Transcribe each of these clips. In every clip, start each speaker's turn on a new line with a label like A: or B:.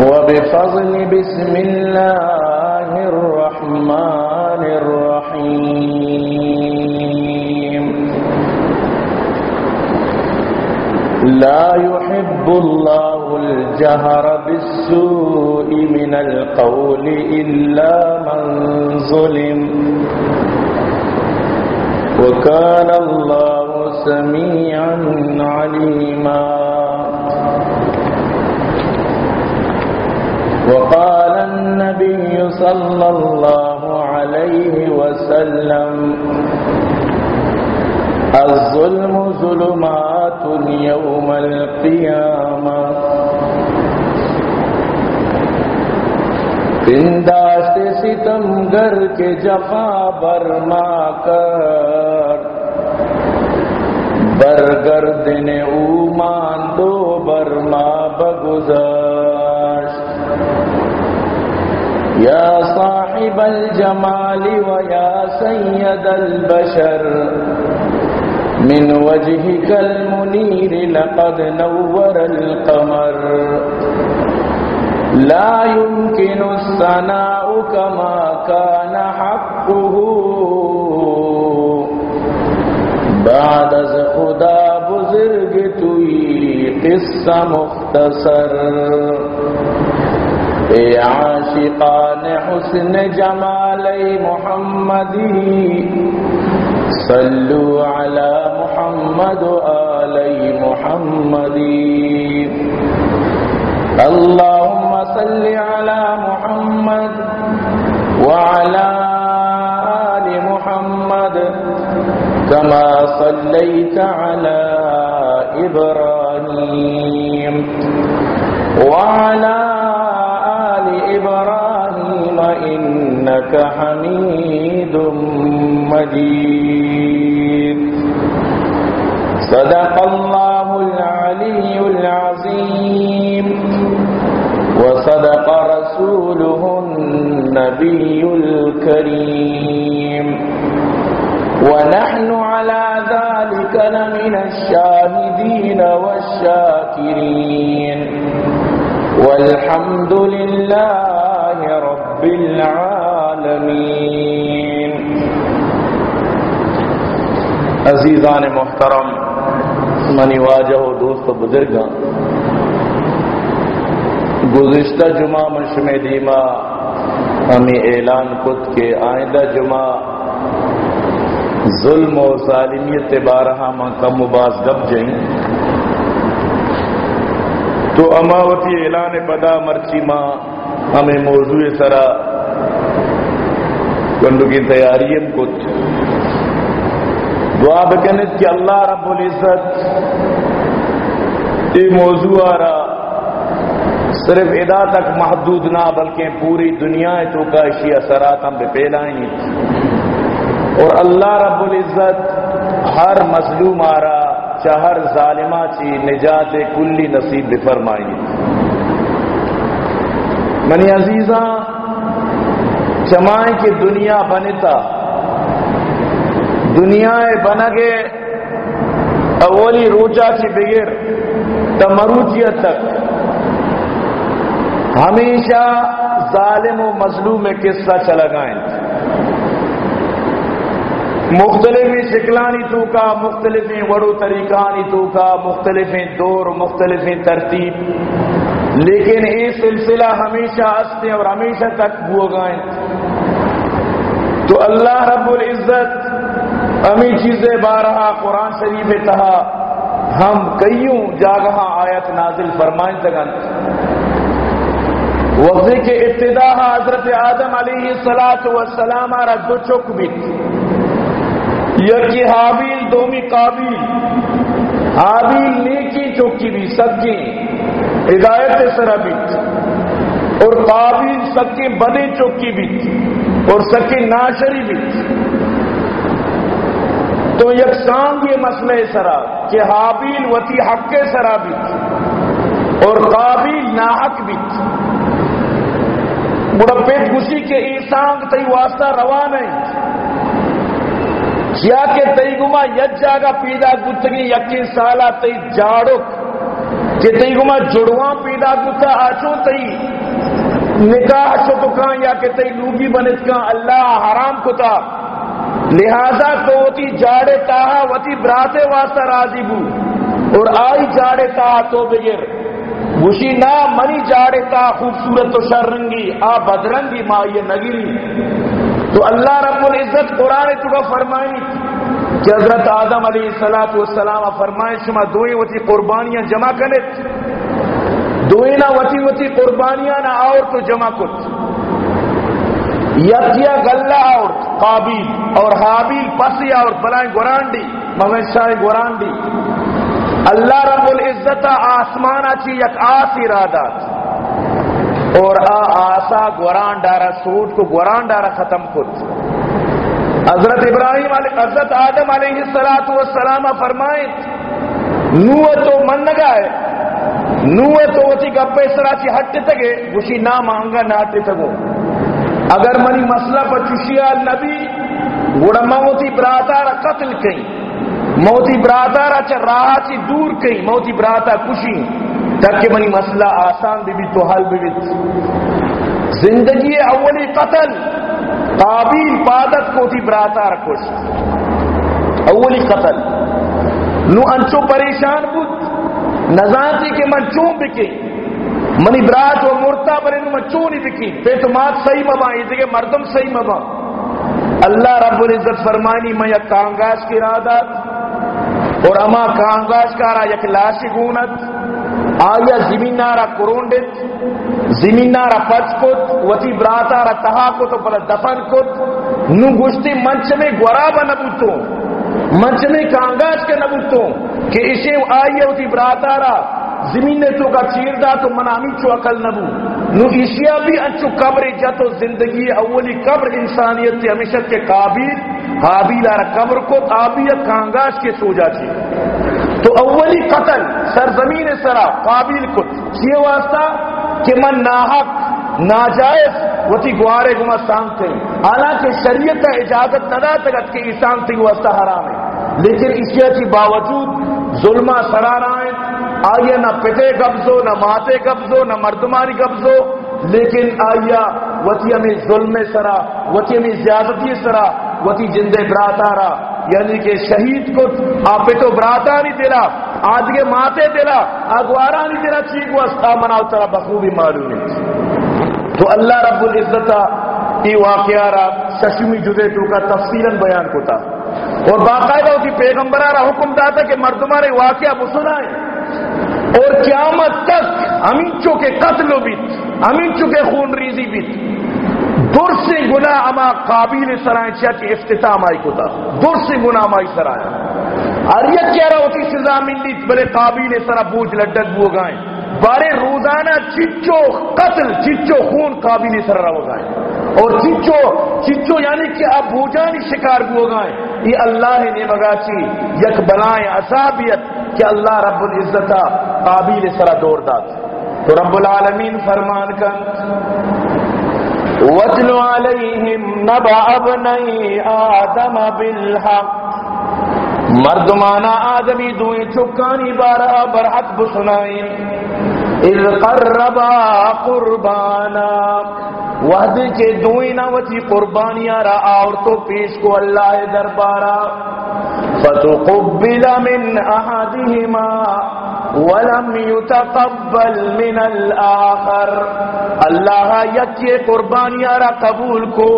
A: وبفضل بسم الله الرحمن الرحيم. لا يحب الله الجهر بالسوء من القول إلا من ظلم. وكان الله سميعا عليما. وقال النبي صلى الله عليه وسلم، الظلم ظلمات يوم القيامة. دنداست ستم گر کے جفا برما کر، برگر دن اومان دو برما بگزاشت یا صاحب الجمال ویا سید البشر. من وجهك المنير لقد نور القمر. لا يمكن الثناء كما كان حقه. بعد از خدا بزرگ توی قصہ مختصر اے عاشقان حسن جمال محمدی صلوا على محمد آل محمد. اللهم صل على محمد وعلى آل محمد. كما صليت على إبراهيم. وعلى إبراهيم إنك حميد مجيد. صدق الله العلي العظيم. وصدق رسوله النبي الكريم. ونحن على ذلك لمن الشاهدين والشاكرين. والحمد لله رب العالمين عزیزان محترم، منی واجہ و دوست و بزرگاں گزشتہ جمعہ مشم دیما ہمیں اعلان کت کے آئندہ جمعہ ظلم و ظالمیت بارہا ماں کم باز گب جائیں۔ تو اماوتی اعلان پدا مرچی ماں ہمیں موضوع سرا کنڈو کی تیاریم کت دعا بکنت کہ اللہ رب العزت یہ موضوع آرہ صرف ادا تک محدود نہ، بلکہ پوری دنیا تو کا اشی اثرات ہم پھیلائیں اور اللہ رب العزت ہر مظلوم آرا چہر ظالمہ چی نجات کلی نصیب بفرمائی منی عزیزاں چمائیں کہ دنیا بنتا، دنیا بنگے، اولی روچا چی بغیر تمروچیت تک۔ ہمیشہ ظالم و مظلوم میں قصہ چلا گائیں مختلف شکلانی تو کا مختلف وڑو طریقانی تو کا مختلف دور، مختلف ترتیب۔ لیکن یہ سلسلہ ہمیشہ ہستے اور ہمیشہ تک ہو گائیں تو اللہ رب العزت ہمیں چیزیں بارہا قرآن شریف تہا ہم کئیوں جاگہ آیت نازل فرمائیں تگن وقت کے ابتدا حضرت آدم علیہ السلاۃ وسلام را دو چک بیت یکی حابیل دومی قابیل۔ حابیل نیکی چوکی بھی سبجی ہدایت سرا بیت اور قابل سکے بدے چوکی بھی۔ اور سکے ناشری بھی۔ تو یکساں یہ مسئلہ سرا، کہ حابیل وتی حق کے سرا بھی۔ اور قابل ناحق بھی۔ پیٹ گسی کے ایسانگ تی واسطہ روا نہیں کیا کہ تئی گما یج جاگا پیدا گتگی یقین سالہ تی جاڑک۔ کہ گما جڑواں پیدا گتا آچو تی نکاح تو کان یا کہ تئی لوگی بنت کان اللہ حرام کتا۔ لہذا تو وتی جاڑے تاہا وتی براتے واسطہ راضی بو۔ اور آئی جاڑے تاہا تو بغیر۔ وشی نا منی جاڑے تا خوبصورت تو شرنگی آ بدرنگی ما یہ نگری تو اللہ رب العزت قرآن تو فرمائی کہ حضرت آدم علیہ السلام والسلام فرمائے، شما دوئی وتی قربانیاں جمع کنت دوئی نہ وتی وتی قربانیاں نہ اور تو جمع کت یکیا گلہ اور قابیل اور حابیل پسیا اور بلائیں گورانڈی مویشائیں گورانڈی اللہ رب العزت آسمان اچھی یک آس ارادات اور آ آسا گوران ڈارا سوٹ کو گوران ڈارا ختم کت حضرت ابراہیم علیہ حضرت آدم علیہ السلام والسلام فرمائیں نو تو من نگائے نو تو وتی گپے سرا چی ہٹ تگے گوشی نہ مانگا نہ ہٹ تگو۔ اگر منی مسئلہ پر چشیا نبی گوڑا موتی براتا قتل کہیں موتی براتا اچھا را چا راہ چی دور کئی موتی براتا کشی تاکہ منی مسئلہ آسان بھی بھی تو حل بھی بھی۔ زندگی اولی قتل قابیل پادت کو تھی براتا را کش اولی قتل. نو انچو پریشان بود. نزانتی کہ من چون بکی. منی برات و مرتا پر انو من چونی بکی. پہ تو مات صحیح مبا، یہ دیکھے مردم صحیح مبا. اللہ رب العزت فرمانی، میں یک کانگاش کی رادات اور اما کانگاش کارا یک لاشی گونت. آیا زمینارا کرونڈت زمینارا پچ کت وتی براتارا تہا کت پلا دفن کت، نو گشتی منچ میں گورابا نبوتو، منچ میں کانگاش کے نبوتو، کہ اسے آئیے وتی براتارا زمین تو کا چیر دا تو منامی چو عقل نبو۔ نو اشیا بھی انچو قبر جاتو زندگی اولی قبر انسانیت تے ہمیشہ کے قابل حابیل آرہ قبر کو آبیت کانگاش کے سو جاتی تو اولی قتل، سرزمین سرا قابل کت کیے واسطہ کہ من ناحق، ناجائز، وتی گوارے گما سانتے حالانکہ شریعت کا اجازت ندا تگت کہ ایسان تھی واسطہ حرام ہے۔ لیکن اشیاء کی باوجود ظلمہ سرارائیں آئیے نہ پتے قبضو نہ ماتے قبضو نہ مردمانی قبضو لیکن آئیا وتی میں ظلم سرا، وتی میں زیادتی سرا، وتی جندے براتارا یعنی کہ شہید کو آپ تو براتا نہیں دلا، آج کے ماتے دلا اگوارا نہیں دلا چیک واسطہ مناؤ، ترا بخوبی معلوم تو اللہ رب العزت یہ واقعہ را ششمی جدے تو کا تفصیلا بیان کو تھا اور باقاعدہ کی پیغمبرہ حکم داتا کہ مردمارے واقعہ مسنائیں اور قیامت تک امینچوں کے قتل بیت امینچوں کے خون ریزی بیت۔ دور سے گنا اما قابل سرائیں چیا کہ افتتام آئی کو تھا۔ دور سے گنا مائی سرائیں اور یہ کہہ رہا ہوتی سزا ملی، بلے قابل سرا بوجھ لڈک بو گائیں بارے روزانہ چچو قتل، چچو خون قابل سر رہا گائیں اور چچو چچو یعنی کہ اب بوجانی شکار بو گائیں یہ اللہ نے مگا چی یک بلائیں اصابیت کہ اللہ رب العزت قابل سرا دور داد۔ تو رب العالمین فرمان کر وَاتْلُ عَلَيْهِمْ نَبَعَ ابْنَيْ آدَمَ بِالْحَقِّ مردمانا آدمی دوئیں چکانی بارہ برحق بسنائیں اذ قربا قربانا وحد کے دوئیں نوتی قربانیاں را اور تو پیش کو اللہ دربارہ فتقبل من احدهما ولم يتقبل من الاخر اللہ یکی قربانیارا قبول کو،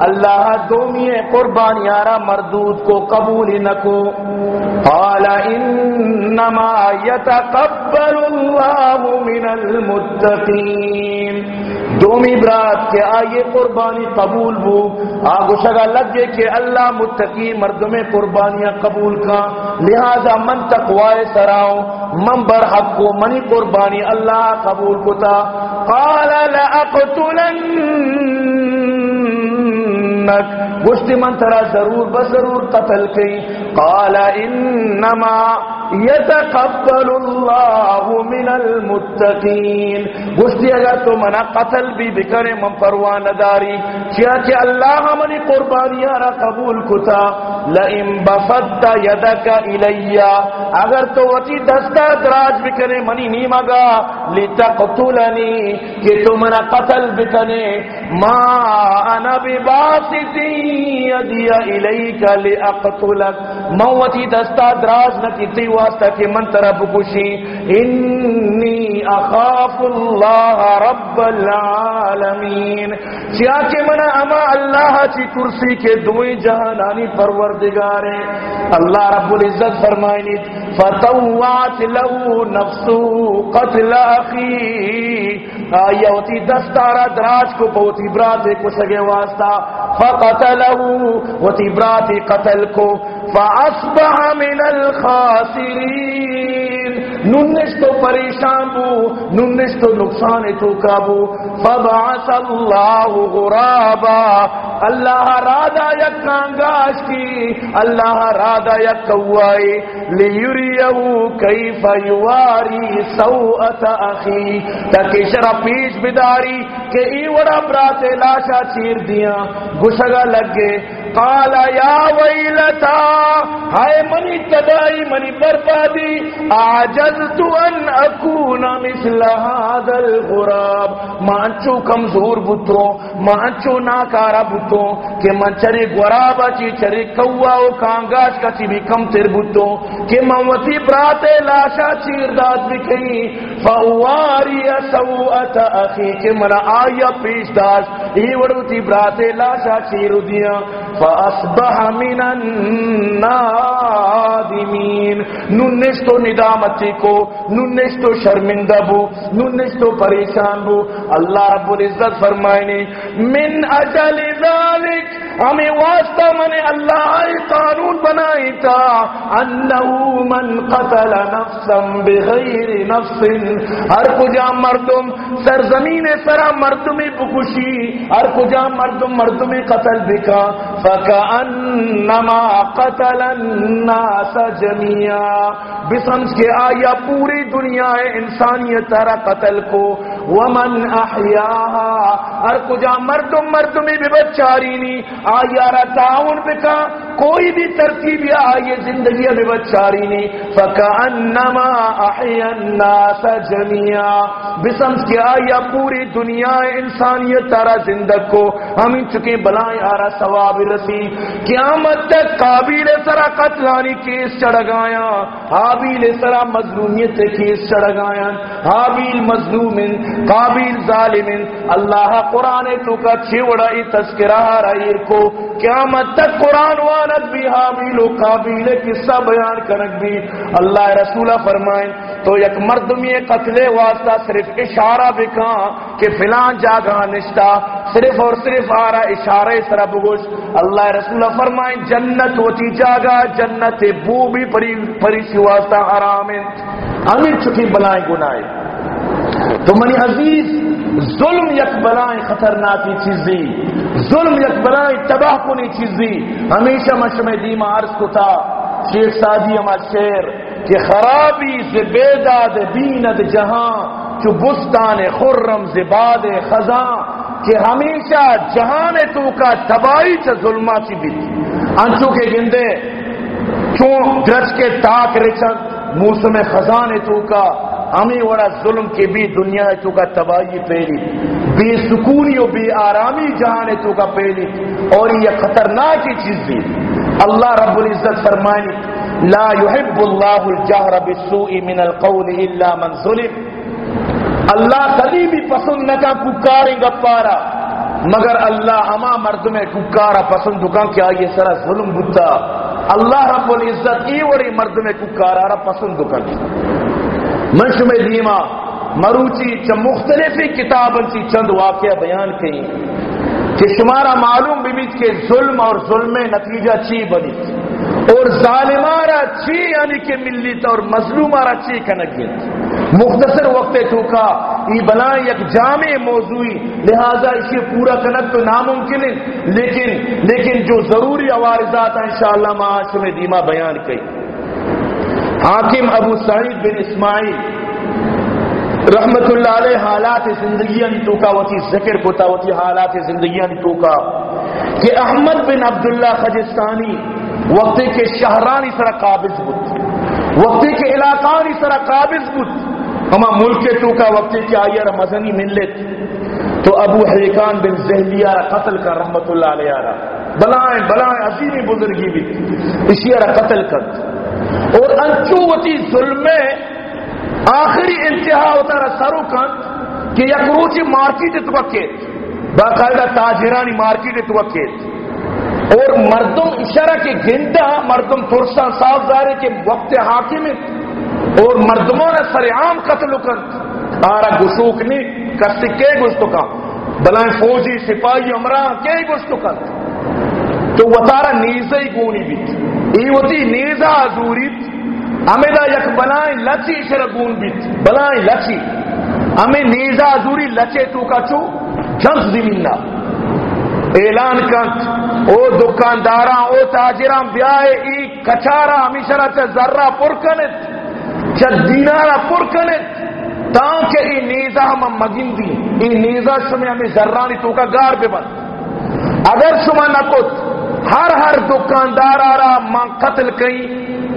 A: اللہ دومی قربانیارا مردود کو قبول نکو قال انما يتقبل الله من المتقین۔ دومی برات کہ آئیے قربانی قبول بو آگو شگا لگے کہ اللہ متقی مردم قربانیاں قبول کا۔ لہذا من تقوائے سراؤ من برحق کو منی قربانی اللہ قبول کتا۔ قال لأقتلن گشتی من ترا ضرور بضرور قتل کی۔ قال انما یتقبل اللہ من المتقین گشتی اگر تو منا قتل بھی بکرے من پروان داری کیا کہ اللہ منی قربانیاں را قبول کتا. لئن بفت یدک الیا اگر تو وچی دستا دراج بکنے منی نیمگا لتقتلنی، کہ تو منا قتل بکنے. ما انا بباسطی یدی الیک لأقتلک. موتی دستا دراج نکی تیو واسطہ کہ من ترہ بکشی انی اخاف اللہ رب العالمین. کیا کہ من اما اللہ چی کرسی کے دوئی جہانانی پروردگارے۔ اللہ رب العزت فرمائنی فتوات لہو نفسو قتل اخی آیوتی دستارا دراج کو پوتی براتے کو سگے واسطہ فقتلہو وتی براتے قتل کو۔ فاصبح من الخاسرین ننش تو پریشان بو ننش تو نقصان تو کابو فبعث اللہ غرابا۔ اللہ رادا یک کانگاش کی، اللہ رادا یک کوئی لیریہو کیف یواری سوءت اخی۔ تاکہ شرع پیش بداری، کہ ای وڑا براتے لاشا چیر دیا۔ گشگا لگے قال یا ویلتا ہائے منی تدائی منی بربادی آجزت ان اکون مثل هذا الغراب. مانچو کمزور بتو مانچو ناکارا بتو کہ من چری غرابا چی چری کوا او کانگاش کا چی بھی کم تر بتو کہ من وتی براتے لاشا چیر داد بکئی فواری سوءت اخی کہ من آیا پیش داش. ای وڑوتی براتے لاشا چیر دیا فاصبح من النادمین ننش تو ندامتی کو ننش تو شرمندہ بو ننش تو پریشان بو اللہ رب العزت فرمائنے من اجل ذالک ہمیں واسطہ من اللہ قانون بنائی تھا، انہو من قتل نفسا بغیر نفس، ہر کجا مردم سرزمین سرا مردمی بکشی، ہر کجا مردم مردمی قتل بکا، فکأنما قتل الناس جميعا بسمس کے آیا پوری دنیا انسانیت ترا قتل کو، ومن احیاها ہر کجا مردم مردمی بھی بچاری نی۔ آیا را بکا، کوئی بھی ترتیب یا آئیے زندگی میں بچاری نی۔ فکأنما احیا الناس جميعا بسمس کے آیا پوری دنیا انسانیت ترا زندگ کو۔ ہم چکے بلائیں آرہ ثواب رسی۔ قیامت تک قابل سرا قتلانی کیس چڑھ گایا حابیل سرا مظلومیت کیس چڑھ گایا حابیل مظلوم قابل ظالم اللہ قرآن تو کا چھوڑا ای تذکرہ رائر کو، قیامت تک قرآن وانت بھی حابیل و قابل قصہ بیان کرنک بھی۔ اللہ رسولہ فرمائیں، تو یک مردمی قتل واسطہ صرف اشارہ بکا کہ فلان جاگہ نشتا، صرف اور صرف آ رہا اشارہ اس بگوش اللہ رسول فرمائیں، جنت ہوتی جاگا جنت بو بھی پری پری سی واسطہ حرام امیر چکی بلائیں گنائیں تو منی عزیز ظلم یک بلائیں خطرناکی چیزی. ظلم یک بلائیں تباہ کنی چیزی. ہمیشہ مشمع دیما عرض کو تھا شیخ سادی ہمارا شیر، کہ خرابی سے بیداد بیند جہاں، چو بستان خرم زباد خزاں، کہ ہمیشہ جہان تو کا تباہی سے ظلمہ سی بھی انچو کے گندے، چون درج کے تاک رچن، موسم خزانے تو کا ہمیں وڑا ظلم کے بھی دنیا تو کا تباہی پہلی بے سکونی و بے آرامی جہان تو کا پہلی اور یہ خطرناک چیز بھی۔ اللہ رب العزت فرمائنی لا يحب اللہ الجہر بالسوء من القول الا من ظلم۔ اللہ کبھی بھی پسند نہ کا ککاریں گپارا مگر اللہ ہما مرد میں ککارا پسند کا کیا یہ سرا ظلم بتا۔ اللہ رب العزت ای وڑی مرد میں ککارا پسند کا منش میں دیما، مروچی چ مختلف کتابن سی چند واقعہ بیان کہیں کہ شمارا معلوم بھی کہ ظلم اور ظلم نتیجہ چی بنی۔ اور ظالمارا چی یعنی کہ ملی اور مظلومارا چی کنگیت۔ مختصر وقت چوکا ای بلائیں یک جامع موضوعی، لہذا اسے پورا کنک تو ناممکن ہے۔ لیکن لیکن جو ضروری عوارضات ہیں، انشاءاللہ معاش میں دیما بیان کی حاکم ابو سعید بن اسماعیل رحمت اللہ علیہ حالات زندگیاں تو کا، وتی ذکر کو وتی حالات زندگیاں تو کا۔ کہ احمد بن عبداللہ خجستانی وقت کے شہرانی سرا قابض بود۔ وقت کے علاقانی سرا قابض بود۔ ہما ملک تو کا وقت کے آئیر مزنی ملت تو ابو حیکان بن زہلیہ قتل کر رحمت اللہ علیہ بلائیں بلائیں، عظیمی بزرگی بھی۔ اسی رہا قتل کر۔ اور انچو وتی ظلم آخری انتہا ہوتا رہا سرو کن کہ یک روچی مارکیٹ توقیت باقاعدہ تاجرانی مارکیٹ توقیت اور مردم اشارہ کے گھنٹا مردم پرسا صاف دارے کے وقت حاکم اور مردموں نے سر عام قتل کن آرہ گسوک نہیں کسی کے گشتو کا۔ بلائیں فوجی سپاہی، عمران کے گشتو کن تو وہ تارا نیزہ ہی گونی بیت۔ ای ہوتی نیزہ حضوریت ہمیں دا یک بلائیں لچی شرگون بیت، بلائیں لچی۔ ہمیں نیزا زوری لچے تو کا چو، جنس زمینہ اعلان کنت او دکانداراں او تاجراں بیائے ای کچارا ہمیشہ چا ذرہ پر کنت چا دینارا پر کنت۔ تاکہ ای نیزا ہم مگن دی ای نیزا شمی ہمیں ذرانی تو کا گار بے بند اگر شما نکت ہر ہر دکاندار آرا ماں قتل کئی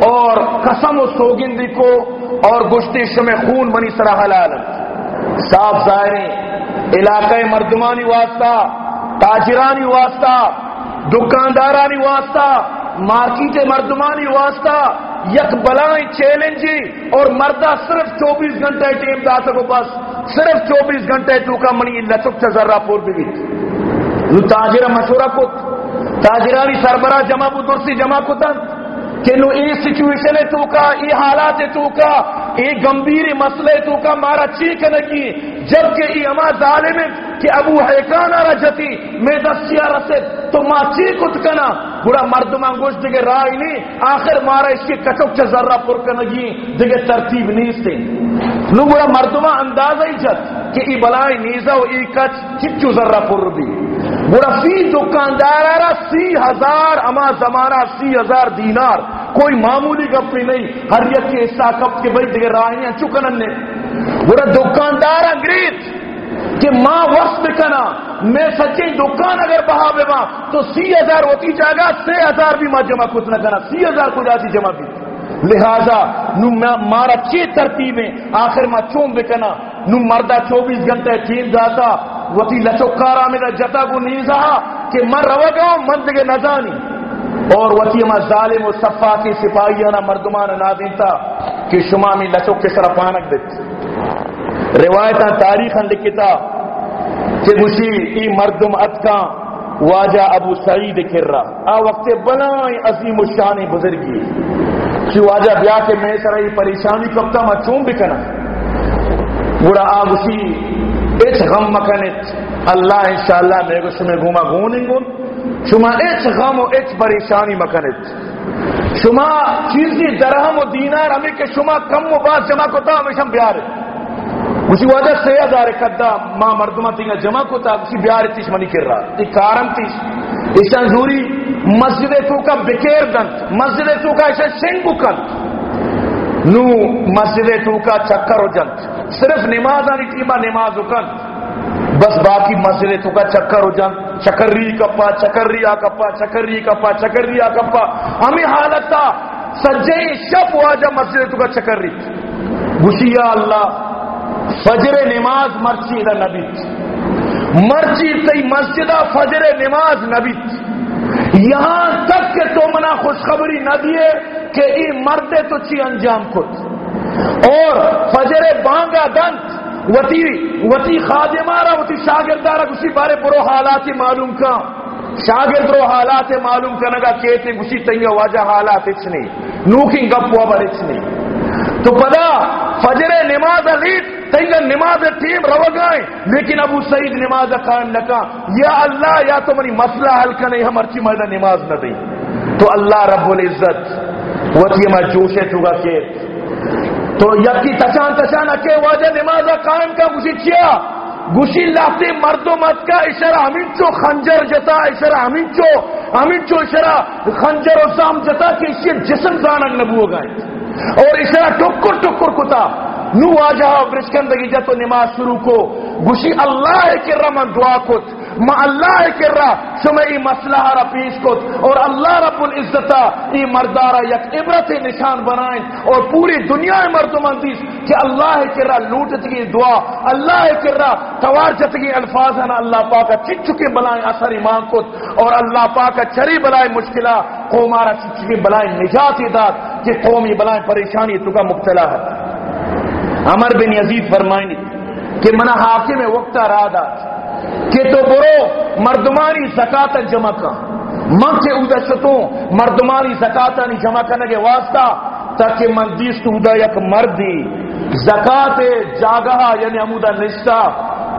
A: اور قسم و سوگندی کو اور گشتی شم خون منی سرا حلال صاف ظاہر علاقہ مردمانی واسطہ، تاجرانی واسطہ، دکاندارانی واسطہ، مارکیٹ مردمانی واسطہ، یک بلائیں چیلنجی جی اور مردہ صرف چوبیس گھنٹے ٹیم دا سکو بس صرف چوبیس گھنٹے تو کا منی لچک سے ذرہ پور بھی تاجرہ مشورہ کت تاجرانی سربراہ جمع بو درسی، جمع کتن۔ کہ نو ای سچویشن تو کا ای حالات تو کا ای گمبیر مسئلے تو کا، مارا چیک نکی جبکہ ای اما ظالم کہ ابو حیکان آرہ جتی، میں دستیا رسد تو ما چیک اتکنا بڑا مردمان گوش دیگے رائی نہیں۔ آخر مارا اس کے کچک چا ذرہ پر کنگی دیگے ترتیب نیستے نو بڑا مردمان اندازہ ہی جت کہ ای بلائی نیزہ و ای کچ چچو ذرہ پر بھی۔ بڑا دکاندار سی ہزار، اما زمانہ سی ہزار دینار۔ کوئی معمولی گپی نہیں ہر یک کے حصہ کپ کے بھائی دیگر راہیاں چکن نے۔ بڑا دکاندار انگریز، کہ ماں وقت بکنا میں سچی دکان اگر بہا بے ماں، تو سی ہزار ہوتی جائے گا سی ہزار بھی ماں جمع کچھ نہ کرنا سی ہزار کو جاتی جمع بھی۔ لہذا، نو مارا چی ترتیبیں، آخر ماں چون بکنا نو مردہ چوبیس گھنٹے چین جاتا وتی لچوکارا میرا جتا کو نیزا کہ من رو گا من دگے نزانی اور وتی ما ظالم و صفا کی سپاہیانا مردمان نہ دیتا کہ شما میں لچوک کے سر پانک دیت روایتاں تاریخ لکھتا کہ گوشی ای مردم اتکا واجہ ابو سعید کر رہا آ وقت بلائیں عظیم الشان بزرگی۔ کہ واجہ بیا کے میں سر ای پریشانی کبتا ما چون بکنا بڑا آ گوشی ایچ غم مکنت اللہ انشاءاللہ میں کو شما گوما گونیں گون شما ایچ غم و ایچ پریشانی مکنت شما چیزی درہم و دینار ہمیں کہ شما کم و باز جمع کو تا ہمیشہ بیار اسی وجہ سے ہزار کدا ماں مردمہ تینگا جمع کو تا اسی بیار تیش منی کر رہا. تی کارم تیش. ایشان زوری مسجد تو کا بکیر دنت مسجد تو کا ایشان شنگو کن. نو مسجد تو کا چکر ہو جنت صرف نماز آنی ٹیما نماز اکن بس باقی مسئلے تو کا چکر ہو جان چکری کپا چکری آ کپا چکری کپا چکری آ کپا ہمیں حالت تھا سجے شب ہوا واجہ مسئلے تو کا چکری گشیا اللہ، فجر نماز مرچی دا نبی۔ مرچی تی مسجد فجر نماز نبی۔ یہاں تک کہ تو منا خوشخبری نہ دیے کہ ای مردے تو چی انجام خود اور فجر بانگا دنت وتی وتی خادمارا وتی شاگردارا اسی بارے برو حالات معلوم کا۔ شاگرد رو حالات معلوم کرنے کا کہتے اسی تنگا واجہ حالات اچ نہیں نوکی گپ ہوا بر اچ تو پدا فجر نماز علید تینگا نماز ٹیم رو لیکن ابو سعید نماز قائم نکا یا اللہ، یا تو منی مسئلہ حل کرنے، ہم ارچی مردہ نماز نہ دیں۔ تو اللہ رب العزت وطی ما جوشے تو کے کہ تو یکی تچان تچان اکے، واجہ نماز قائم کا مجھے چیا۔ گوشی لاتے مرد و مت کا اشارہ، ہمیں چو خنجر جتا، اشارہ، ہمیں چو ہمیں چو اشارہ خنجر و سام جتا کہ اس اسی جسم زانک نبو گئے۔ اور اشارہ ٹکر ٹکر کتا، نو آجا برشکندگی جتو نماز شروع کو۔ گوشی اللہ کے رمن دعا کت ما اللہ کر رہا شما ای مسئلہ را پیش کت اور اللہ رب العزتا ای مردارا یک عبرت نشان بنائیں اور پوری دنیا مردمان دیس کہ اللہ کر رہا لوٹت کی دعا، اللہ کر رہا توار جتگی الفاظ ہیں اللہ پاکا چک چکے بلائیں اثر ایمان کت اور اللہ پاکا چری بلائیں مشکلہ قومارا چک چکے بلائیں نجات داد کہ قومی بلائیں پریشانی تو کا مبتلا ہے۔ عمر بن یزید فرمائیں کہ منا حاکم وقت رادا کہ تو برو مردمانی زکاة جمع کا۔ من کے اودا شتوں مردمانی زکاة نہیں جمع کرنے کے واسطہ، تاکہ من دیست اودا یک مردی زکاة جاگہ یعنی امودا نشتا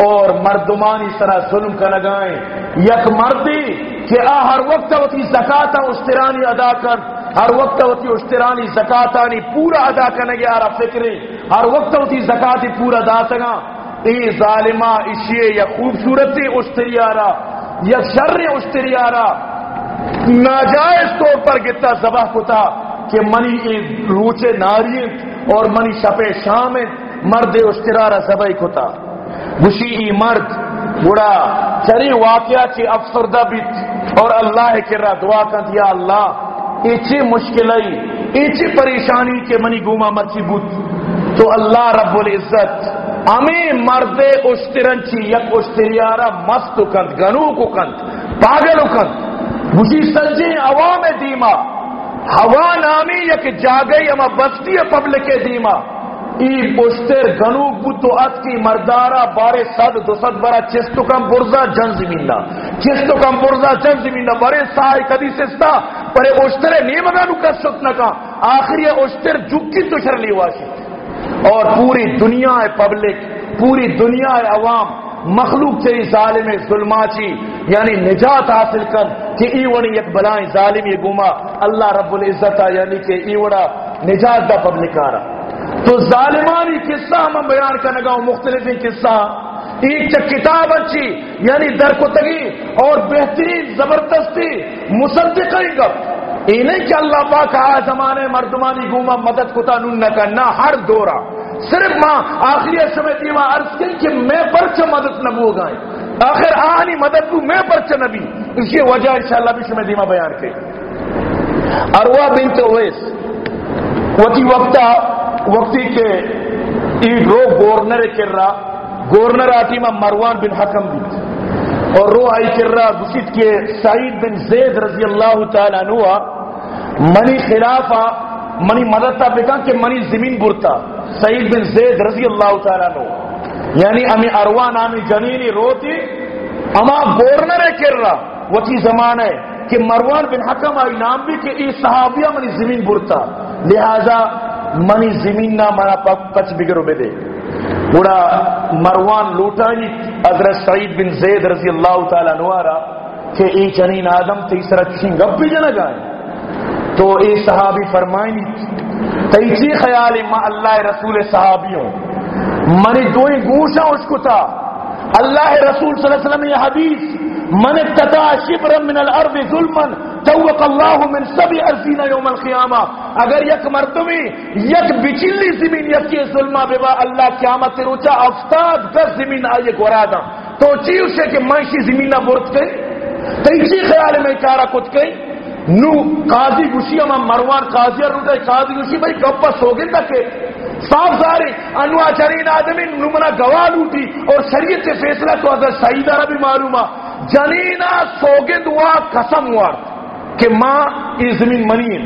A: اور مردمانی سرا ظلم کا لگائیں یک مردی کہ آ، ہر وقت ہوتی زکاة اشترانی ادا کر، ہر وقت ہوتی اشترانی زکاة پورا ادا کرنے کے آرہ فکری ہر وقت ہوتی زکاة پورا ادا سگا ای ظالمہ اشیے یا خوبصورتی اشتریارا یا شر اشتریارا ناجائز طور پر گتا زبا کتا کہ منی ای روچے ناری اور منی شپے شام مرد اشترارا زبا کتا۔ گشی ای مرد، بڑا چری واقعہ چی افسردہ بیت اور اللہ کے را دعا کن یا اللہ، ایچی مشکلی ایچی پریشانی کے منی گوما مرچی بود۔ تو اللہ رب العزت امی مرد اشترنچی یک اشتریارا مست کند، گنو کو کند، پاگل کند۔ مجھے سنجی عوام دیما، ہوا نامی یک جاگئی اما بستی پبلک دیما۔ ای اشتر گنو بودو ات کی مردارا بارے صد دو صد برا چستو کم برزا جن زمین چستو کم برزا جن زمین بارے سائی کدی سستا۔ پرے اشتر نیمگا نو کس ستنکا آخری اشتر جکی تو شرلی واشی۔ اور پوری دنیا پبلک پوری دنیا عوام، مخلوق سے ظالم ظلماچی یعنی نجات حاصل کر کہ ایوڑی یک بلائیں ظالم یہ گما اللہ رب العزت یعنی کہ ایوڑا نجات دا پبلک آ رہا۔ تو ظالمانی قصہ ہم بیان کرنے گا مختلف قصہ۔ ایک کتاب اچھی یعنی درکتگی اور بہترین، زبردستی مصدق گپ۔ یہ نہیں کہ اللہ پاک آ زمانے مردمانی گوما مدد کتا نون نہ کرنا ہر دورہ۔ صرف ماں آخری سمے دیما عرض کی کہ میں پرچ مدد نبو گائیں آخر آنی مدد کو میں پرچ نبی۔ اسی وجہ انشاءاللہ بھی سمے دیما بیان کے۔ اروا بنت اویس۔ وقتی وقتا وقتی کے ای رو گورنر کر رہا گورنر آتی ماں مروان بن حکم بھی اور رو آئی کر رہا گسید کے سعید بن زید رضی اللہ تعالیٰ عنہ۔ منی خلافہ، منی مدد تا بکا کہ منی زمین برتا۔ سعید بن زید رضی اللہ تعالیٰ نو یعنی امی اروان، امی جنینی روتی، اما گورنر کر رہا۔ وہ وچی زمان ہے کہ مروان بن حکم آئی نام بھی کہ ای صحابیہ منی زمین برتا۔ لہذا منی زمین نہ منا پچ بگرو بے دے۔ بڑا مروان لوٹانی حضرت سعید بن زید رضی اللہ تعالیٰ نوارا کہ ای جنین آدم تیسرا چشیں گپ بھی جنگ آئے تو اے صحابی فرمائیں تیچی خیال ما اللہ رسول صحابیوں؟ منی دوئی گوشا اس کو تھا اللہ رسول صلی اللہ علیہ وسلم یہ حدیث من اتتا شبرا من الارض ظلما توق اللہ من سبی ارزین یوم القیامہ۔ اگر یک مردمی، یک بچلی زمین یکی ظلمہ ببا اللہ قیامت روچا افتاد پر زمین آئیے گورادا۔ تو چی اسے کہ منشی زمینہ برت گئی تیچی خیال میں چارہ کت گئی نو قاضی گوشی اما مروان قاضی روٹے قاضی گوشی بھائی گپا سوگن تکے صاف سارے انوا چرین آدمی نمنا گواہ لوٹی اور شریعت سے فیصلہ تو اگر سعید عرب بھی معلوم جنینا سوگند ہوا قسم ہوا کہ ماں یہ زمین منی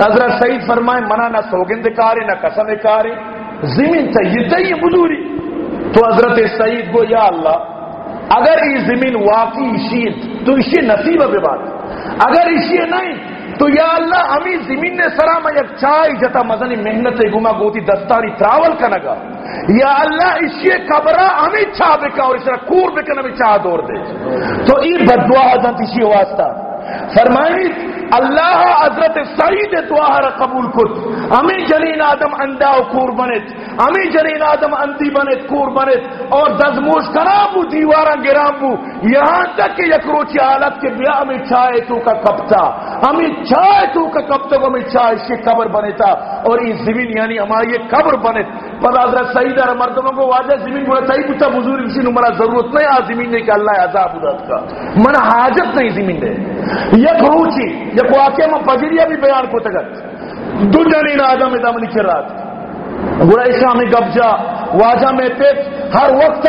A: حضرت سعید فرمائے، منا نہ سوگند کارے، نہ قسم کارے۔ زمین تیت یہ بزوری تو حضرت سعید کو یا اللہ، اگر یہ زمین واقعی شید تو اسی نصیب بے بات۔ اگر اسی نہیں، تو یا اللہ ہمیں زمین نے سرا میں یک چائے جتا مزنی محنت گما گوتی دستاری تراول کا نگا یا اللہ اس یہ قبرہ ہمیں چاہ بکا اور اس طرح کور بکن ہمیں چاہ دور دے۔ تو یہ بدعا حضرت اسی واسطہ۔ فرمائیت اللہ حضرت سعید دعا ہر قبول کت ہمیں جنین آدم انڈا و کور بنت ہمیں جنین آدم اندی بنت کور بنت اور دزموش کرام بو دیوارا گرام بو یہاں تک کہ یک روچی حالت کے بیا ہمیں چاہے تو کا کپتا. ہمیں چاہے تو کا کپتا ہمیں چاہے اس کی قبر بنتا اور یہ زمین یعنی ہماری یہ قبر بنت پر حضرت سعید اور مردموں کو واجہ زمین بڑا صحیح پوچھا بزرگ اسی نمرا ضرورت نہیں آ زمین نے کہ اللہ عذاب ادھت کا. من حاجت نہیں زمین دے. یک روچی یک واقعہ میں پجریہ بھی بیان کو تگت. دو جنین آدم ادام نکر رات. گوڑا اسلامی گبجا. واجہ میں پیت ہر وقت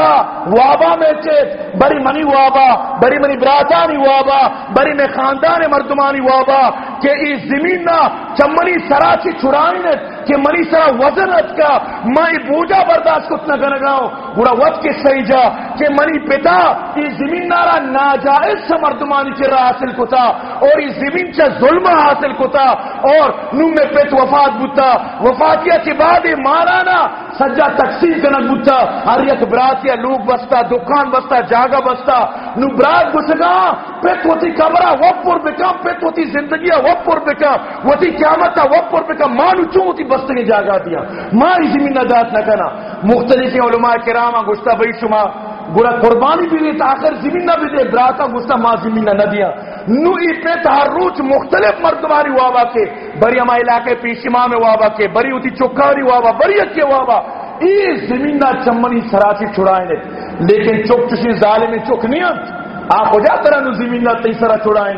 A: وابا میں چیت بری منی وابا بری منی براتانی وابا بری میں خاندان مردمانی وابا کہ اس زمین نا چمنی سرا چی چھڑائنت کہ منی سرا وزنت کا میں بوجا برداشت کت نہ گنگاؤں گوڑا وقت کے صحیح جا، کہ منی پتا اس زمین نارا ناجائز سے مردمانی چی رہا حاصل کتا، اور اس زمین چا ظلم حاصل کتا، اور نو میں پیت وفات بتا وفاتیہ کے بعد مارانا سجا تقسیم کنک بتا ہر یک براتیا لوگ بستا دکان بستا جاگا بستا نو برات بسگا پیت ہوتی کمرہ وپر بکا پیت ہوتی زندگیہ وپر بکا ہوتی قیامتا وپر بکا مانو چون ہوتی بستگی جاگا دیا ماری زمین نجات نہ کنا مختلف علماء کرامہ گشتہ بھئی شما گوڑا قربانی بھی دیتا آخر زمین نہ بھی دے براتا گشتہ ماں زمین نہ دیا نو ای پیت ہر روچ مختلف مردماری وابا کے بری ہما علاقے پیشما میں وابا کے بری ہوتی چکاری وابا بری اچھے وابا ای زمین نہ چمنی سراچی چھڑائیں لیکن چک چشی ظالمی چک نہیں آپ ہو جاتا رہا نو زمین نہ تیسرا چھڑائیں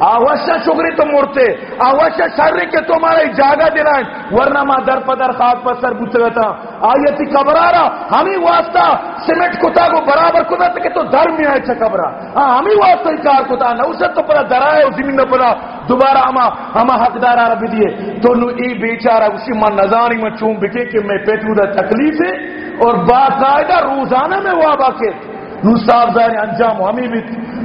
A: آوشا شکری تو مرتے آوشا شرری کے تمہارے جاگا دلائیں، ورنہ ماں در پدر خاک پر سر بچگتا آیتی کبرارا، ہمیں واسطہ سیمنٹ کتا کو برابر کتا کہ تو در میں آئے چھا کبرا۔ ہاں ہمیں واسطہ کار کتا۔ نہ اسے تو پڑا درائے اس زمین میں پڑا۔ دوبارہ ہما ہما حقدار آرہ بھی دیئے۔ تو نو ای بیچارہ، اسی ماں نظاری میں چون بکے کہ میں پیٹو دا تکلیف ہے اور باقاعدہ روزانہ میں وابا کے نو صاحب ظاہر انجام ہمیں بھی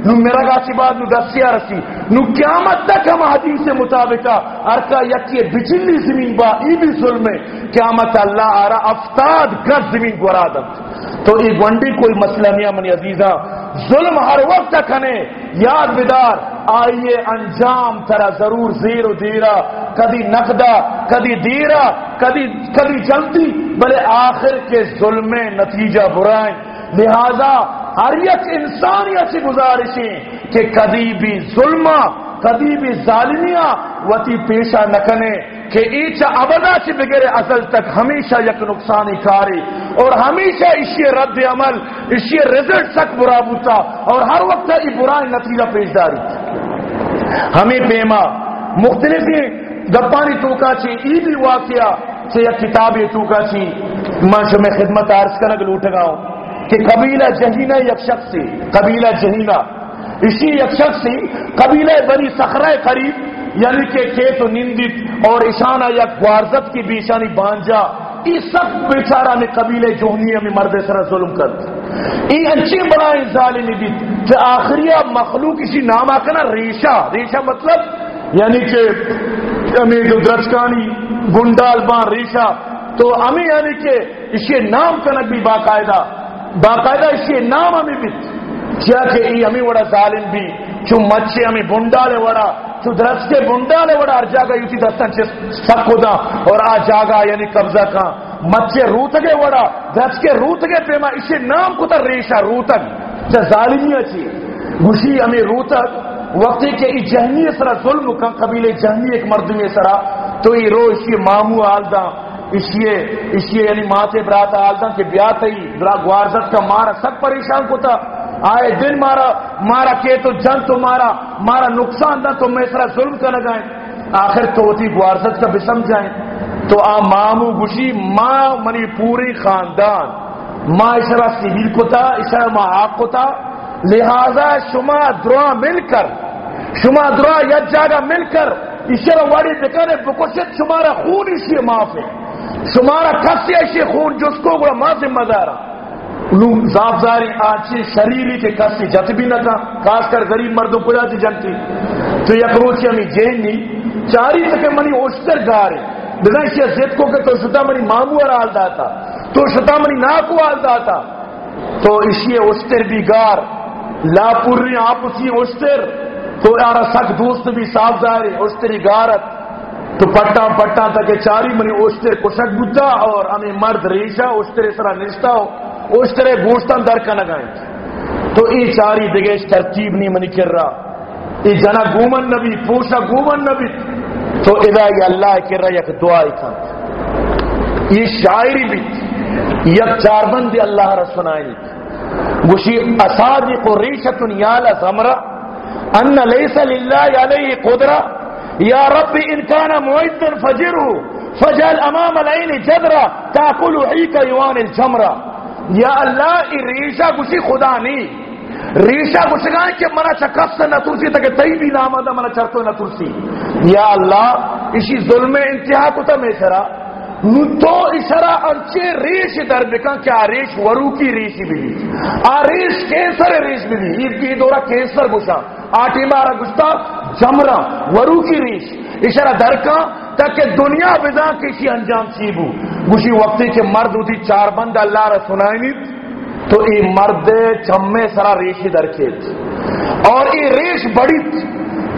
A: نو میرا گاسی بعد نو دستیا رسی نو قیامت تک ہم حدیث سے مطابقہ ارکا یکی بچلی زمین با ای بھی ظلم ہے قیامت اللہ آرہ افتاد گز زمین گورا دم. تو ای گونڈی کوئی مسئلہ نہیں منی عزیزاں، ظلم ہر وقت کھنے یاد بدار، آئیے انجام ترا ضرور زیر و دیرا. کدی نقدہ، کدی دیرا، کدی کدی جلدی. بلے آخر کے ظلم نتیجہ برائیں. لہذا ہر یک انسان ایسی گزارشیں کہ کدی بھی ظلم کدی بھی ظالمیاں وتی پیشہ نہ کنے کہ ایچا ابدا سے بغیر اصل تک ہمیشہ یک نقصانی کاری اور ہمیشہ اسی رد عمل، اسی رزلٹ تک برا بوتا اور ہر وقت یہ برائے نتیجہ پیش داری۔ ہمیں پیما، مختلف گپانی توکا چی ای بھی واقعہ سے یک کتابی توکا چی منش میں خدمت عرض کرنگ لوٹ گاؤں کہ قبیلہ جہینہ یک شخص سے قبیلہ جہینہ۔ اسی یک شخص سے قبیلہ بنی سخرہ قریب یعنی کہ کھیت و نندت اور اشانہ یا گوارزت کی بیشانی بانجا۔ یہ سب بیچارہ نے قبیلے جوہنی میں مرد سر ظلم کر یہ اچھی بڑا ظالمی دی کہ آخریہ مخلوق اسی نام آکنا ریشہ۔ ریشہ مطلب؟ یعنی کہ ہمیں جو درچکانی گنڈال بان ریشہ۔ تو ہمیں یعنی کہ اسی نام کنک بھی باقاعدہ۔ باقاعدہ اس کے نام ہمیں بھی کیا کہ ای ہمیں وڑا ظالم بھی چو مچے ہمیں بنڈالے وڑا چو درست کے بنڈالے وڑا ہر جاگا یوتی دستان چے سک دا اور آ جاگا یعنی قبضہ کا مچے روتگے وڑا درست کے روتگے پیما اسے نام کو تا ریشا روتگ۔ چا ظالمی اچھی گوشی ہمیں روتگ۔ وقتی کہ ای جہنی سرا ظلم کن قبیل جہنی ایک مردمی سرا۔ تو ای رو اس کی مامو آلدہ اسیے اسیے یعنی ماتے برات آلدن کے بیا تئی، برا گوارزت کا مارا، سب پریشان کو تھا آئے دن مارا مارا کہ تو جن تو مارا مارا نقصان دا تو میں سرا ظلم کا لگائیں۔ آخر تو ہوتی گوارزت کا بھی سمجھائیں تو آ مامو گشی ماں منی پوری خاندان۔ ماں اشرا سیویل کو تھا اشرا ماں آپ کو تھا لہذا شما درا مل کر، شما درا یک جاگہ مل کر اشرا واڑی دکانے بکشت شمارا خون اسی معاف ہے۔ شمارا کسی ایسی خون جس کو گوڑا ما ذمہ دارا لوگ زاف آچی شریری کے کسی جت بھی نہ تھا، خاص کر غریب مردوں کو جاتی جنتی۔ تو یک روچی ہمیں جین نہیں چاری تک منی اوشتر گارے بنا شیئر زد کو کہ تو شتا منی مامو اور آل داتا۔ تو شتا منی ناکو آل داتا۔ تو اسی اوشتر بھی گار۔ لا پوری آپ اسی اوشتر۔ تو یارا سک دوست بھی صاف ظاہر اوشتری گارت۔ تو پٹا پٹا تک چاری منی اوشتر کشک بتا اور ہمیں مرد ریشا اوشتر اس نشتا ہو اوشتر گوشتان در کا نگائیں تو ای چاری دگیش ترتیب نہیں منی کر رہا ای جنا گومن نبی، پوشا گومن نبی۔ تو ادا یہ اللہ کر رہا یک دعائی کا یہ شاعری بھی، یک چار بند اللہ رسنائی وشی اصادق ریشت یال زمرہ ان لیس للہ علیہ قدرہ۔ یا رب ان کان معدن فجر فجل امام العین جدرہ تاکل عیک یوان الجمرا. یا اللہ، ای ریشہ گوشی خدا نہیں ریشہ گوشگاں کہ منا چکس نہ ترسی تک تی بھی نام دا منا چرتو نہ ترسی. یا اللہ، اسی ظلم انتہا کو تا میسرا تو اشرا انچے ریش در بکن کیا ریش ورو کی ریشی بھی آ کیسر ریش بھی عید کی دورہ کیسر گوشا آٹی مارا گشتا، جمرا، ورو کی ریش۔ اشارہ درکا تاکہ دنیا بدا کسی انجام چیبو گوشی وقتی کے مرد ہوتی چار بند اللہ را سنائنی تو ای مرد چمے سرا ریشی در درکیت اور ای ریش بڑی،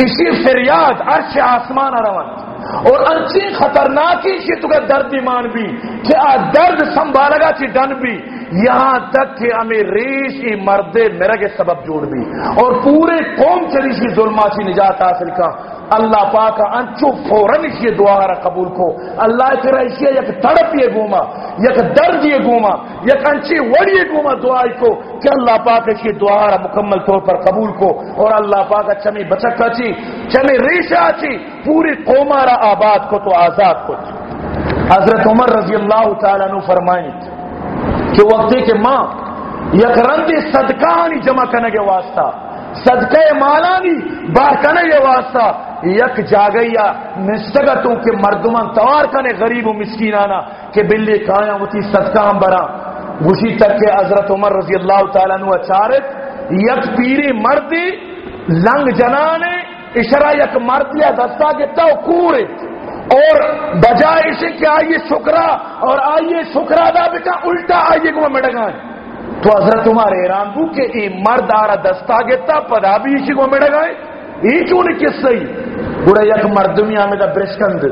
A: اسی فریاد عرش آسمان روان۔ اور انچی خطرناکی شی تو درد ایمان بھی، کہ آ درد سنبھالگا چی ڈن بھی۔ یہاں تک کہ ہمیں ای مردے میرا کے سبب جوڑ بھی۔ اور پورے قوم چلی سی ظلمہ نجات حاصل کا۔ اللہ پاک انچو فوراً اسی دعا را قبول کو۔ اللہ کرا اسی یک تڑپ یہ گوما یک درد یہ گوما یک انچی وڑی گوما دعائی کو کہ اللہ پاک اسی دعا را مکمل طور پر قبول کو۔ اور اللہ پاک اچھا چمی بچکا اچھا چی چمی ریشا چی پوری قوما را آباد کو تو آزاد کو۔ حضرت عمر رضی اللہ تعالیٰ نو فرمائیں کہ وقتی کہ ماں یک رند صدقانی جمع کرنے کے واسطہ۔ صدقہ مالانی باہکنے یہ واسطہ، یک جاگیا نشتگتوں کے مردمان توار کنے غریب و مسکینانا کہ بلی کھایا ہوتی صدقہ ہم برا۔ گوشی تک کہ حضرت عمر رضی اللہ تعالیٰ نو اچارت، یک پیری مردی، لنگ جنانے، اشرا یک مرد یا دستا گتا و کورت اور بجائے اسے کہ آئیے شکرا اور آئیے شکرا دا بکا، الٹا آئیے کو مڈگائیں تو حضرت عمر ایران بو کہ ای مرد آرہ دستا گتا پدا بھی اسی کو مڈگائیں ای کیوں نے کس صحیح بڑا یک مردمی آمد برشکند۔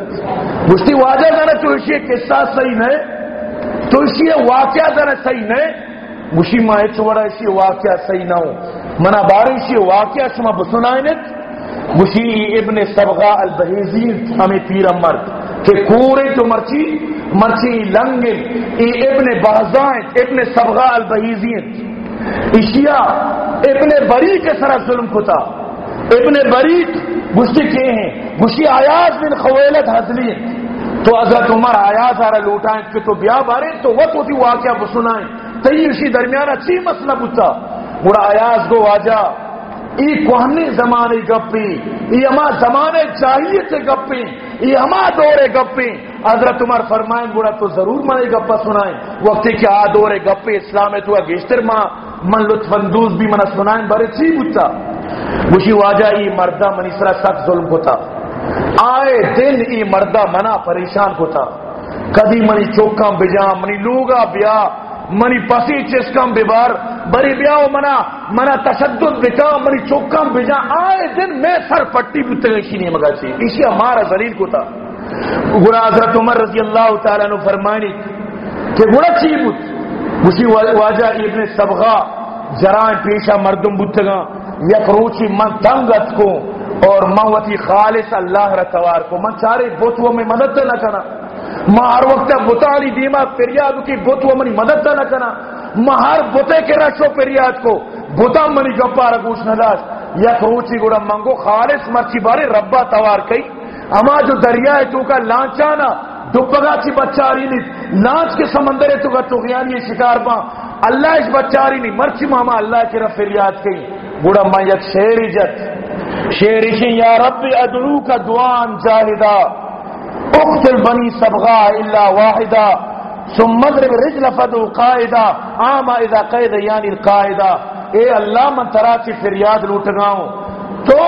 A: مجھتی واجہ دانا تو اسی قصہ صحیح نہیں تو اسی واقعہ دانا صحیح نہیں مجھتی ماہ چوڑا اسی واقعہ صحیح نہ ہو۔ منا بارے اسی واقعہ شما بسنائنت مجھتی ابن سبغا البحیزی ہمیں پیرا مرد۔ کہ کورے جو مرچی مرچی لنگن ای ابن بازائیں ابن سبغا البحیزی اشیاء ابن بری کے سرہ ظلم کتا ابن بریک گشتی کے ہیں۔ گشتی آیاز بن خویلت حضلی تو حضرت عمر آیاز آرہ لوٹائیں کہ تو بیا بارے، تو وہ تو تھی واقعہ بسنائیں تئی اسی درمیان اچھی مسئلہ بتا بڑا آیاز کو واجہ۔ ای کوہنی زمانے گپی، ای اما زمانے چاہیے تھے گپی، ای اما دورے گپی۔ حضرت عمر فرمائیں بڑا تو ضرور مانے گپا سنائیں۔ وقتی کہ آ دورے گپی، اسلام ہے تو گیشتر ماں، من لطف اندوز بھی منہ سنائیں بارے چی بتا مجھے واجہ، ای مردہ منی سرا سخت ظلم کو تھا آئے دن ای مردہ منا پریشان کو تھا کدی منی چوکاں بجا منی لوگا بیا منی پسی چسکم ببار بری بیا و منا منا تشدد بکا منی چوکاں بجا آئے دن میں سر پٹی بتگشی نہیں مگا چی۔ اسی ہمارا ذلیل کو تھا گڑا حضرت عمر رضی اللہ تعالیٰ نے فرمانی کہ گڑا چی بت اسی واجہ ابن سبغا جرائیں پیشہ مردم بتگاں یک روچی من تنگت کو اور موتی خالص اللہ رتوار کو۔ من چارے بوتو میں مدد نہ کرنا میں ہر وقت بتالی دیما فریاد کی بوتو منی مدد نہ کرنا میں ہر بوتے کے رشو فریاد کو۔ بوتا منی گپا رگوش نہ داس یک روچی گڑا منگو خالص مرچی بارے ربا توار کئی۔ اما جو دریا ہے تو کا لانچانا، دپگا چی بچاری نہیں لانچ کے سمندر ہے تو کا تغیانی شکار پا۔ اللہ اس بچاری نہیں مرچی ماما اللہ کی رف فریاد کئی۔ بڑا ما یک شیری جت۔ شیری یا رب ادعو کا دعان جاہدہ اقتل بنی سبغا الا واحدہ، ثم مغرب رجل فدو قائدہ آما اذا قید یعنی القائدہ اے اللہ، من ترا کی فریاد لوٹ گاؤں تو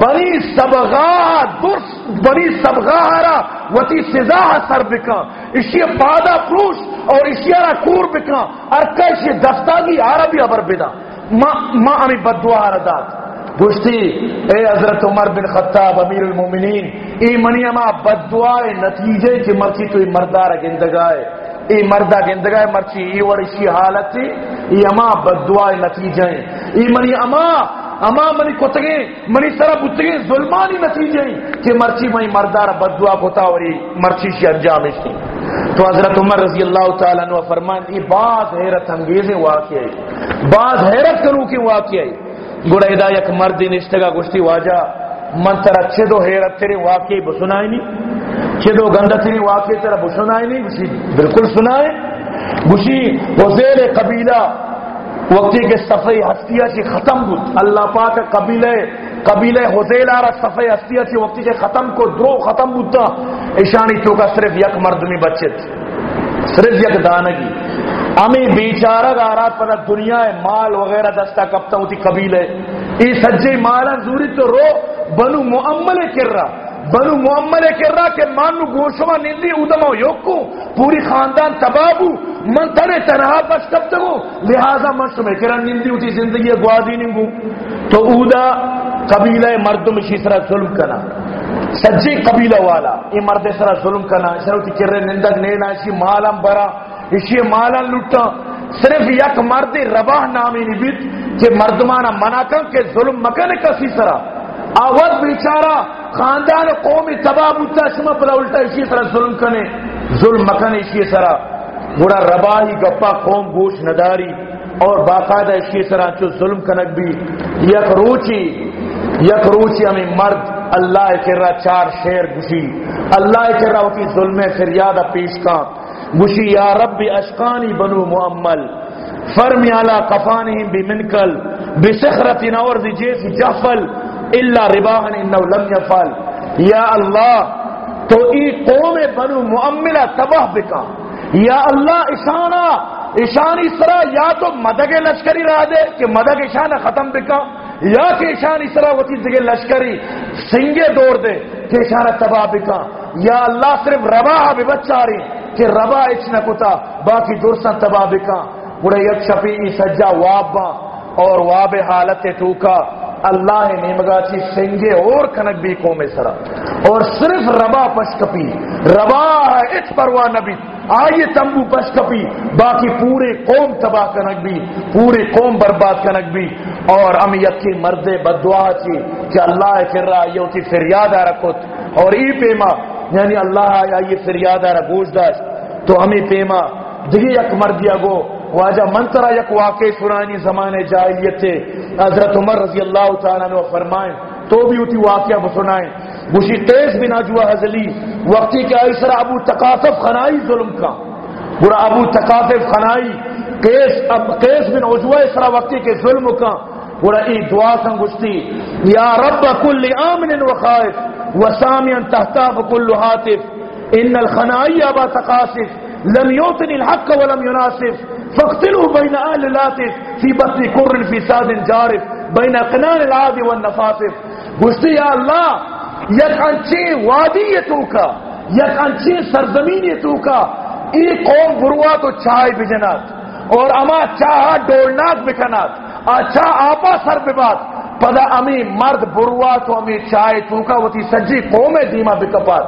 A: بنی سبغا درس، بنی سبغا ہرا وتی سزا سر بکا اسی پادا پروش اور اسی کور بکا ارکش دستاگی عربی ابر بدا ما ما امی بدوا ردات گوشتی اے حضرت عمر بن خطاب، امیر المومنین، ای منی اما، بدوائے نتیجے کی مرچی تو مردار گندگائے۔ ای مردہ گندگائے مرچی، ای ورشی حالت تھی ای اما بدوائے نتیجے۔ ای منی اما اما منی کتگے، منی سرا بتگے، ظلمانی نتیجے۔ کہ مرچی منی مردار بدوا کتا وری مرچی شی انجام اشتی تو حضرت عمر رضی اللہ تعالیٰ عنہ فرمان یہ بعض حیرت انگیز واقعی، بعض حیرت کرو کی واقعی۔ گڑا ادا یک مرد نشتگا گشتی واجہ من تر اچھے دو حیرت تیرے واقعی بسنائی نہیں چھے دو گندہ تیرے واقعی تیرے بسنائی نہیں گوشی بالکل سنائے گوشی وزیر قبیلہ وقتی کے صفحی ہستیا چی ختم بود اللہ پاک قبیلہ قبیلہ حزیل آرہ صفحی ہستیا چی وقتی کے ختم کو دو ختم بودتا اشانی تو کا صرف یک مردمی بچت صرف یک دانگی امی بیچارہ گارات پر دنیا ہے، مال وغیرہ دستا کبتا ہوتی قبیلہ ای سجی مالا زوری تو رو، بنو معمل کر رہا بنو معمل کر رہا کہ مانو گوشما نندی ادمو یوکو، پوری خاندان تبابو، من تنے تنہا بس کب تگو لہذا من شمع کرن نندی ہوتی زندگی گوادی ننگو تو اودا قبیلہ مردم شیسرا ظلم کنا۔ سجی قبیلہ والا، یہ مرد سرا ظلم کنا۔ شروع کرے نندگ نینا اسی مالم برا۔ اسی مالا لٹا صرف یک مرد رباہ نامی نبیت کہ مردمانا مناکن کے ظلم مکن کسی سرا آوت بیچارہ، خاندان قومی تباہ بودتا شما پلا الٹا اسی طرح ظلم کنے ظلم مکن اسی طرح۔ بڑا رباہی گپا، قوم گوش نداری۔ اور باقاعدہ اسی طرح چو ظلم کنک بھی۔ یک روچی یک روچی ہمیں مرد، اللہ کر رہا چار شیر گشی اللہ کر رہا ہوتی ظلم فریادہ پیش کا گشی یا رب اشقانی بنو معمل فرمی علا قفانہم بمنکل بسخرت نورد جیس جفل اللہ رباہن انہو لم یفعل یا اللہ، تو ای قوم بنو معملہ تباہ بکا۔ یا اللہ، اشانہ اشانی سرا یا تو مدگ لشکری رہا دے کہ مدگ اشانہ ختم بکا۔ یا کہ اشانی سرا وہ چیز جگہ لشکری سنگے دوڑ دے کہ اشانہ تباہ بکا۔ یا اللہ، صرف ربا بھی کہ ربا اچ نہ کتا، باقی درسن تباہ بکا۔ بڑے یک شفیعی سجا وابا اور واب حالت ٹوکا۔ اللہ نیمگا چی سنگے اور کنک بھی قوم سرا۔ اور صرف ربا پشکپی ربا اچ پروا نبی۔ آئیے تمبو پشکپی باقی پورے قوم تباہ کنک بھی۔ پورے قوم برباد کنک بھی۔ اور ام یکی مرد بدعا چی کہ اللہ کر رہا یہ کی فریاد آ رکھت۔ اور ای پیما یعنی اللہ آیا، یہ فریاد آ رہا گوش تو ہمیں پیما دگی یک مردیا گو۔ واجہ منترا یک واقع سرانی زمانے جاہلیت تھے حضرت عمر رضی اللہ تعالیٰ نے فرمائیں تو بھی اتی واقعہ بسنائیں گوشی تیز بن اجوا حضلی۔ وقتی کے ایسر ابو تقاصف خنائی ظلم کا۔ برا ابو تقاصف خنائی کیس اب کیس بن اجوا اسرا وقتی کے ظلم کا۔ برا ای دعا سن گشتی یا رب کل آمن و خائف۔ وسامیا تحتاب کل حاطف ان الخنائی ابا تقاصف لم يوطن الحق ولم يناسف فاقتلوا بين اهل لاتف في بطن كر في ساد جارف بين قنان العاد والنفاطف گوشتی یا اللہ یک انچی وادی تو کا یک انچی سرزمین تو کا ای قوم بروا تو چائے بجنات، اور اما چاہا ڈولناک بکنات اچھا آپا سر ببات. پدا امی مرد بروا تو امی چائے تو کا سجی قوم دیما بکپات۔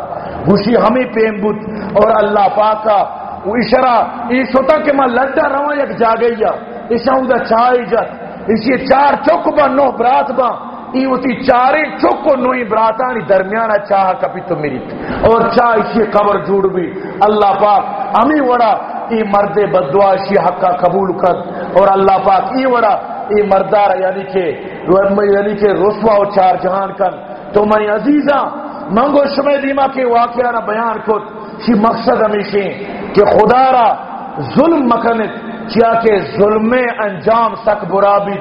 A: گوشی ہمیں پیم بود۔ اور اللہ پاکا اشرا ای شتا کہ میں لڈا رواں یک جا گئی ایشا دا چائی جت اسی چار چوک با، نو برات با۔ ای اتی چارے چوک کو نوئی براتانی درمیانہ چاہا کپی تو میری۔ اور چاہ اسی قبر جوڑ بھی۔ اللہ پاک امی وڑا ای مرد بدعا اسی حقا قبول کر۔ اور اللہ پاک ای وڑا ای مردار یعنی کہ یعنی کہ رسوا و چار جہان کن۔ تو میں عزیزاں منگو شمع دیما کے واقعہ نہ بیان کو شی مقصد ہمیشہ کہ خدا را ظلم مکنت کیا کہ ظلم انجام سک برا بیت۔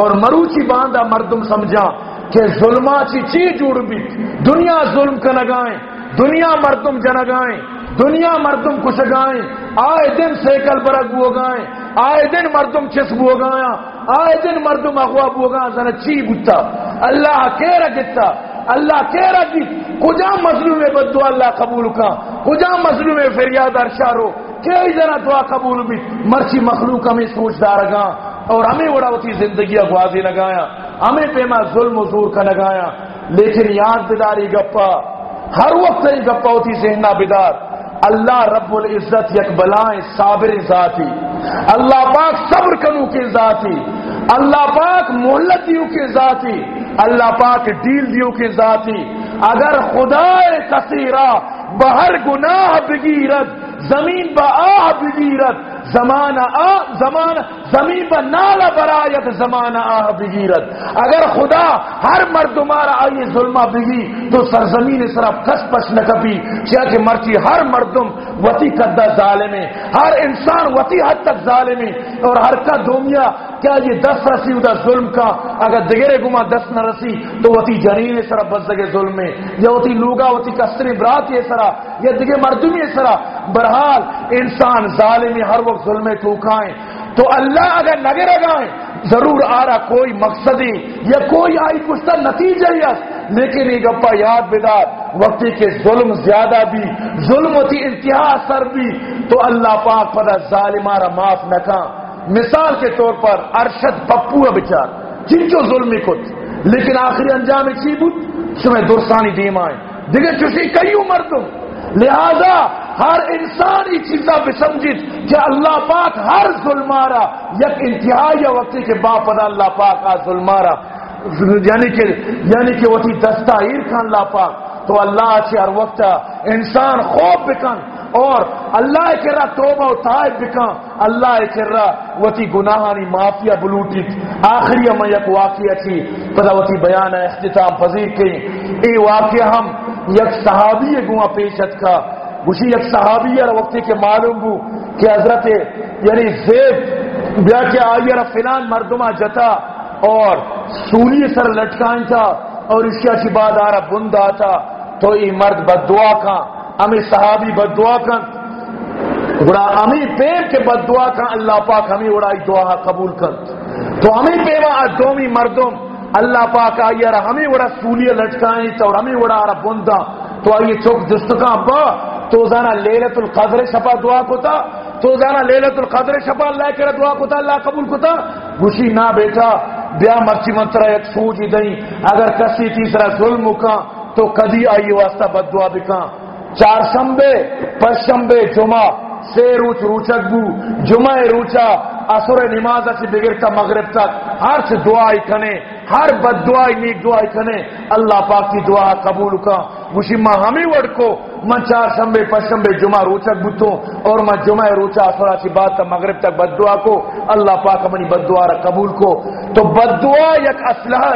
A: اور مروچی باندھا مردم سمجھا کہ ظلما چی چی جوڑ بیت۔ دنیا ظلم کا نگائیں دنیا مردم جنگائیں۔ دنیا مردم کچھ گائیں آئے دن سیکل برگ وہ گائیں، آئے دن مردم چس بو گایا، آئے دن مردم اغوا بو گا زن چی بوتا؟ اللہ کیرا گتا اللہ کیرا گت کجا مظلوم بدو اللہ قبول کا؟ کجا مظلوم فریاد ارشارو کئی ذرا دعا قبول بھی؟ مرچی مخلوق ہمیں سوچ دار گا، اور ہمیں بڑا ہوتی زندگی اغوازی لگایا، ہمیں پیما ظلم و زور کا لگایا، لیکن یاد بداری گپا، ہر وقت نہیں گپا ہوتی ذہنہ بدار اللہ رب العزت یک بلائیں صابر ذاتی، اللہ پاک صبر کنو کے ذاتی، اللہ پاک محلت دیو کے ذاتی، اللہ پاک ڈیل دیو کے ذاتی۔ اگر خدا کثیرہ بہر گناہ بگیرت زمین بآہ آہ بگیرت زمانہ آ زمان زمین پر نالا برایت زمانہ آہ بگیرت اگر خدا ہر مرد مارا آئی ظلمہ بگی، تو سرزمین صرف کس پش نہ کبھی کیا کہ مرچی ہر مردم وتی قدہ ظالم ہے ہر انسان وتی حد تک ظالم ہے اور ہر کا دومیا، کیا یہ دس رسی ادا ظلم کا؟ اگر دگرے گما دس نہ رسی، تو وتی جنین سرا بس دگے ظلم میں یا وتی لوگا، وتی کسری برات یہ سرا، یا دگے مردمی سرا برحال انسان ظالمی ہر وقت ظلم ٹوکائیں تو اللہ اگر نگے رگائیں ضرور آ رہا کوئی مقصدی یا کوئی آئی کچھ نتیجہ یس لیکن یہ گپا یاد بدار، وقتی کے ظلم زیادہ بھی، ظلم ہوتی انتہا سر بھی۔ تو اللہ پاک پدا ظالمارا معاف نہ کھا مثال کے طور پر ارشد پپو ہے بچار جن کو ظلم کت لیکن آخری انجام چی بود سمیں درسانی دیم آئے۔ دیکھیں چوسی کئی عمر لہذا ہر انسان یہ چیزا بھی سمجھت کہ اللہ پاک ہر ظلمارا یک انتہائی وقتی کے باپ ادا اللہ پاک آ ظلمارا یعنی کہ یعنی کہ وہ تھی دستہ ایر کھان اللہ پاک۔ تو اللہ سے ہر وقت انسان خوف بکن اور اللہ کرا توبہ و تائب بکن۔ اللہ کرا وتی گناہانی معافیا بلوٹیت آخری ہم یک واقعہ تھی، پتہ وتی بیان اختتام پذیر کی۔ اے واقعہ ہم یک صحابی گوا پیشت کا۔ گوشی یک صحابی اور وقتی کے معلوم ہو کہ حضرت یعنی زیب بیا کے آئیر فلان مردمہ جتا اور سولی سر لٹکائیں تھا اور اس کے اچھی بعد آ رہا بند آتا۔ تو یہ مرد بد دعا کا ہمیں صحابی بد دعا کا گڑا ہمیں پیم کے بد دعا کا اللہ پاک ہمیں اڑائی دعا قبول کر۔ تو ہمیں پیوا دومی مردم۔ اللہ پاک آئی رہا ہمیں اڑا سولی لٹکائیں تھا ہمیں اڑا رہا بندہ۔ تو آئیے چوک جستکا ابا تو زانا لیلت القدر شپا دعا کو تھا تو زانا لیلت القدر شپا اللہ کرا دعا کو تھا اللہ قبول کو تھا گوشی نہ بیٹا، بیا مرچی منترا ایک سوچ ہی دیں۔ اگر کسی تیسرا ظلم کا تو کدی آئی واسطہ بد دعا بکا چار شمبے پس شمبے جمعہ سے روچ روچک بو، جمعہ روچا اثر نماز سے بغیر کا مغرب تک ہر سے دعائی کنے، ہر بد دعائی نیک دعائی کنے۔ اللہ پاک کی دعا قبول کا۔ مشیما ہمیں وڑ کو۔ من چار شمبے پشمبے جمعہ روچک بتوں اور میں جمعہ روچا اثر سی بات کا مغرب تک بد دعا کو۔ اللہ پاک اپنی بد دعا قبول کو۔ تو بد دعا یک اسلحہ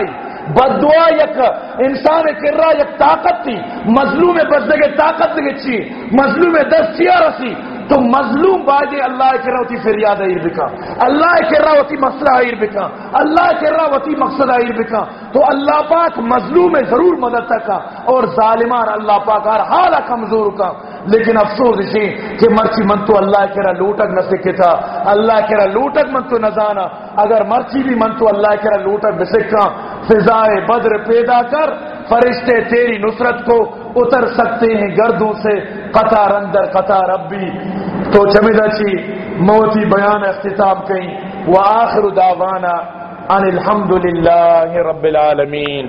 A: بد دعا یک انسان کر رہا یک طاقت تھی مظلوم بس دے طاقت دے چی مظلوم دس چیا رسی تو مظلوم باجے اللہ کے روتی فریاد ایر بکا۔ اللہ کے روتی مسئلہ ایر بکا۔ اللہ کے روتی مقصد ایر بکا۔ تو اللہ پاک مظلوم ضرور مدد تکا اور ظالمان اللہ پاک ہر حالہ کمزور کا۔ لیکن افسوس اسی کہ مرچی من تو اللہ کے رہا لوٹک نہ سکے تھا اللہ کے رہا لوٹک من تو نہ جانا اگر مرچی بھی من تو اللہ کے رہا لوٹک بسکا، فضائے بدر پیدا کر۔ فرشتے تیری نصرت کو اتر سکتے ہیں گردوں سے، قطار اندر، قطار ربی تو چمیدہ چی جی، موتی بیان اختتام کہیں۔ وآخر دعوانا ان الحمدللہ رب العالمین۔